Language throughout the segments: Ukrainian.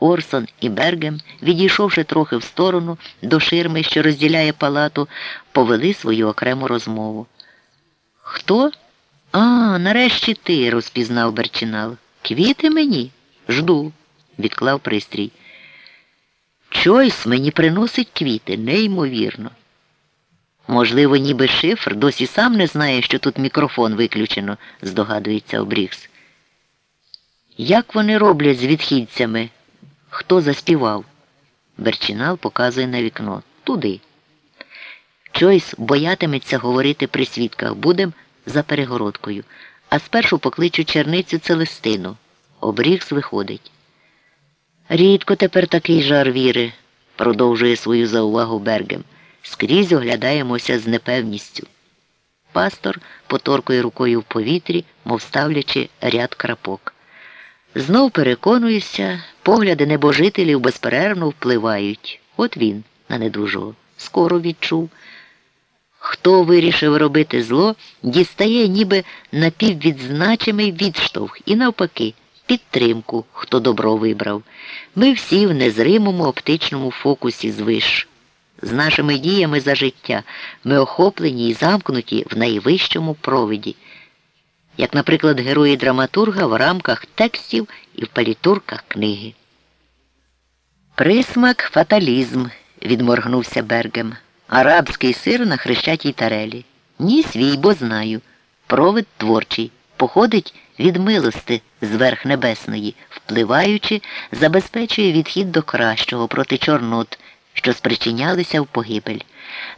Орсон і Бергем, відійшовши трохи в сторону до ширми, що розділяє палату, повели свою окрему розмову. Хто? А, нарешті ти, розпізнав Берчинал. Квіти мені? Жду, відклав пристрій. Чойс мені приносить квіти, неймовірно. Можливо, ніби шифр досі сам не знає, що тут мікрофон виключено, здогадується Обрікс. Як вони роблять з відхідцями? Хто заспівав? Берчинал показує на вікно. Туди. Чойс боятиметься говорити при свідках. Будем за перегородкою. А спершу покличу черницю Целестину. Обрікс виходить. Рідко тепер такий жар віри, продовжує свою заувагу Бергем. Скрізь оглядаємося з непевністю. Пастор поторкує рукою в повітрі, мов ставлячи ряд крапок. Знов переконуюся, погляди небожителів безперервно впливають. От він, на недужого, скоро відчув. Хто вирішив робити зло, дістає ніби напіввідзначений відштовх і, навпаки, підтримку, хто добро вибрав. Ми всі в незримому оптичному фокусі звиш. З нашими діями за життя ми охоплені і замкнуті в найвищому провиді, як, наприклад, герої драматурга в рамках текстів і в палітурках книги. Присмак фаталізм, відморгнувся Бергем. Арабський сир на хрещатій тарелі. Ні свій, бо знаю. Провид творчий, походить від милости зверх небесної, впливаючи, забезпечує відхід до кращого проти чорнот, що спричинялися в погибель.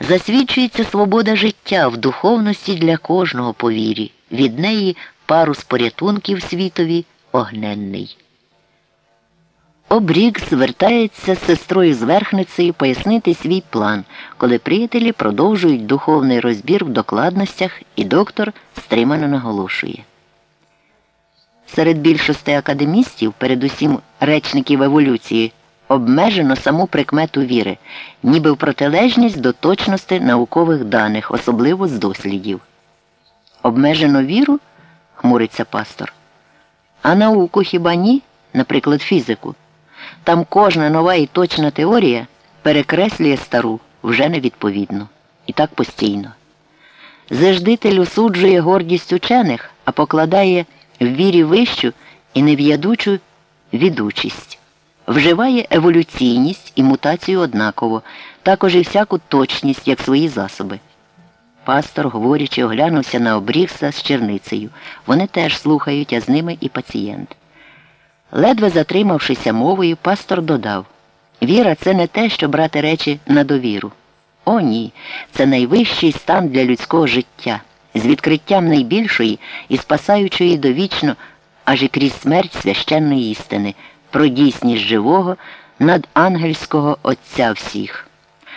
Засвідчується свобода життя в духовності для кожного по вірі. Від неї парус порятунків світові огненний. Обрік звертається з сестрою зверхницею пояснити свій план, коли приятелі продовжують духовний розбір в докладностях, і доктор стримано наголошує. Серед більшості академістів, передусім речників еволюції, обмежено саму прикмету віри, ніби в протилежність до точності наукових даних, особливо з дослідів. Обмежено віру? хмуриться пастор. А науку хіба ні, наприклад, фізику. Там кожна нова і точна теорія перекреслює стару вже невідповідно. І так постійно. Заждитель осуджує гордість учених, а покладає в вірі вищу і нев'ядучу відучість. Вживає еволюційність і мутацію однаково, також і всяку точність, як свої засоби. Пастор, говорячи, оглянувся на обрігса з черницею. Вони теж слухають, а з ними і пацієнт. Ледве затримавшися мовою, пастор додав Віра це не те, що брати речі на довіру. О, ні, це найвищий стан для людського життя, з відкриттям найбільшої і спасаючої довічно, аж і крізь смерть священної істини, про дійсність живого надангельського Отця всіх.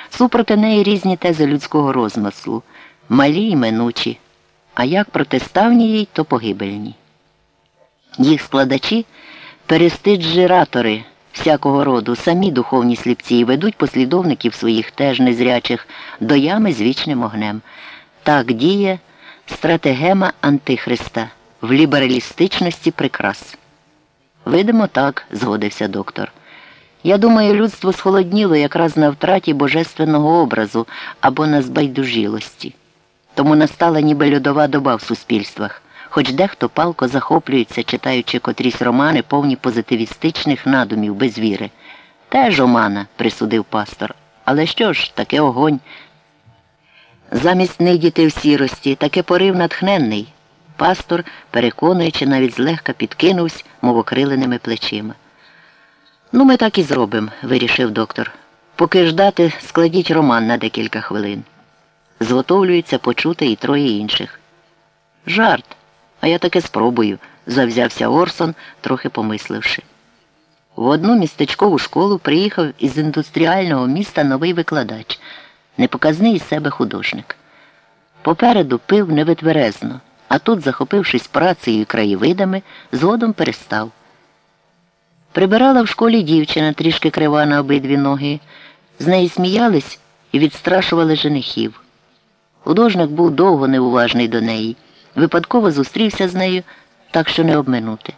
Супроти неї різні тези людського розмислу, малі й минучі, а як протиставні їй, то погибельні. Їх складачі перестиджератори всякого роду, самі духовні сліпці і ведуть послідовників своїх теж незрячих до ями з вічним огнем. Так діє стратегема Антихриста в лібералістичності прикрас. Видимо, так, згодився доктор. Я думаю, людство схолодніло якраз на втраті божественного образу або на збайдужілості. Тому настала ніби льодова доба в суспільствах хоч дехто палко захоплюється, читаючи котрісь романи, повні позитивістичних надумів без віри. Теж омана, присудив пастор. Але що ж, таке огонь. Замість нидіти в сірості, таке порив натхненний. Пастор, переконуючи, навіть злегка підкинувся, мов окриленими плечима. Ну, ми так і зробимо, вирішив доктор. Поки ждати, складіть роман на декілька хвилин. Зготовлюється почути і троє інших. Жарт. А я таки спробую, завзявся Орсон, трохи помисливши. В одну містечкову школу приїхав із індустріального міста новий викладач, непоказний із себе художник. Попереду пив невитверезно, а тут, захопившись працею і краєвидами, згодом перестав. Прибирала в школі дівчина трішки крива на обидві ноги. З неї сміялись і відстрашували женихів. Художник був довго неуважний до неї. Випадково зустрівся з нею, так що не обминути.